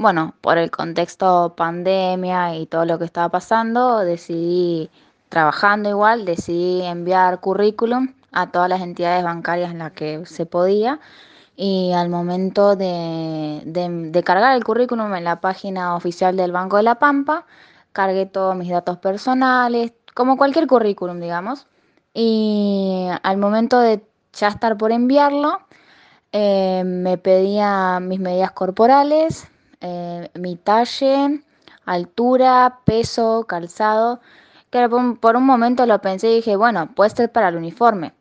bueno, por el contexto pandemia y todo lo que estaba pasando, decidí, trabajando igual, decidí enviar currículum a todas las entidades bancarias en las que se podía. Y al momento de, de, cargar el currículum en la página oficial del Banco de la Pampa, cargué todos mis datos personales, como cualquier currículum, digamos, y al momento de ya estar por enviarlo, eh, me pedía mis medidas corporales, eh, mi talle, altura, peso, calzado, que por un momento lo pensé y dije, bueno, puede ser para el uniforme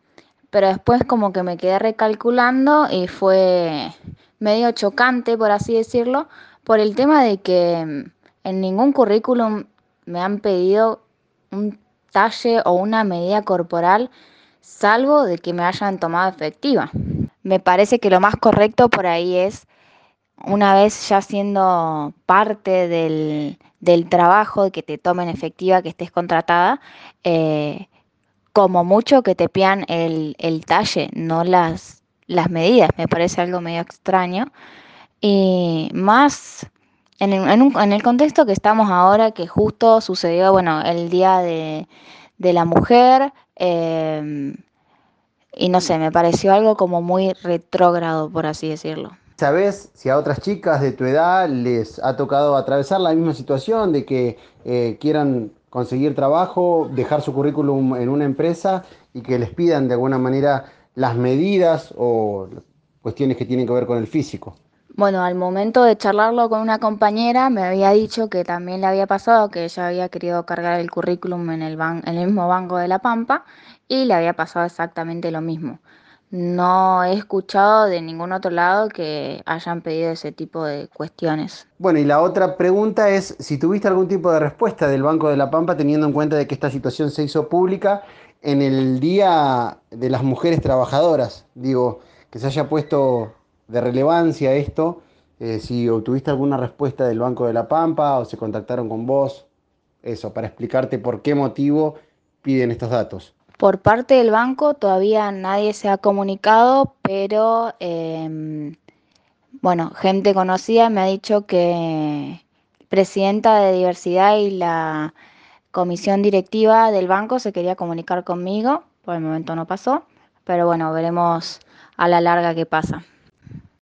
pero después como que me quedé recalculando y fue medio chocante, por así decirlo, por el tema de que mm, en ningún currículum me han pedido un talle o una medida corporal, salvo de que me hayan tomado efectiva. Me parece que lo más correcto por ahí es, una vez ya siendo parte del, del trabajo, que te tomen efectiva, que estés contratada, eh, como mucho que te pidan el, talle, no las, las medidas. Me parece algo medio extraño. Y más en el, en, el contexto que estamos ahora, que justo sucedió, bueno, el Día de, la Mujer, em, y no sé, me pareció algo como muy retrógrado, por así decirlo. ¿Sabes si a otras chicas de tu edad les ha tocado atravesar la misma situación de que eh, quieran conseguir trabajo, dejar su currículum en una empresa y que les pidan de alguna manera las medidas o cuestiones que tienen que ver con el físico. Bueno, al momento de charlarlo con una compañera me había dicho que también le había pasado que ella había querido cargar el currículum en el, en el mismo banco de La Pampa y le había pasado exactamente lo mismo. No he escuchado de ningún otro lado que hayan pedido ese tipo de cuestiones. Bueno, y la otra pregunta es si tuviste algún tipo de respuesta del Banco de la Pampa teniendo en cuenta de que esta situación se hizo pública en el Día de las Mujeres Trabajadoras. Digo, que se haya puesto de relevancia esto, eh, si obtuviste alguna respuesta del Banco de la Pampa o se contactaron con vos, eso, para explicarte por qué motivo piden estos datos. Por parte del banco todavía nadie se ha comunicado, pero em, bueno, gente conocida me ha dicho que presidenta de diversidad y la comisión directiva del banco se quería comunicar conmigo, por el momento no pasó, pero bueno, veremos a la larga qué pasa.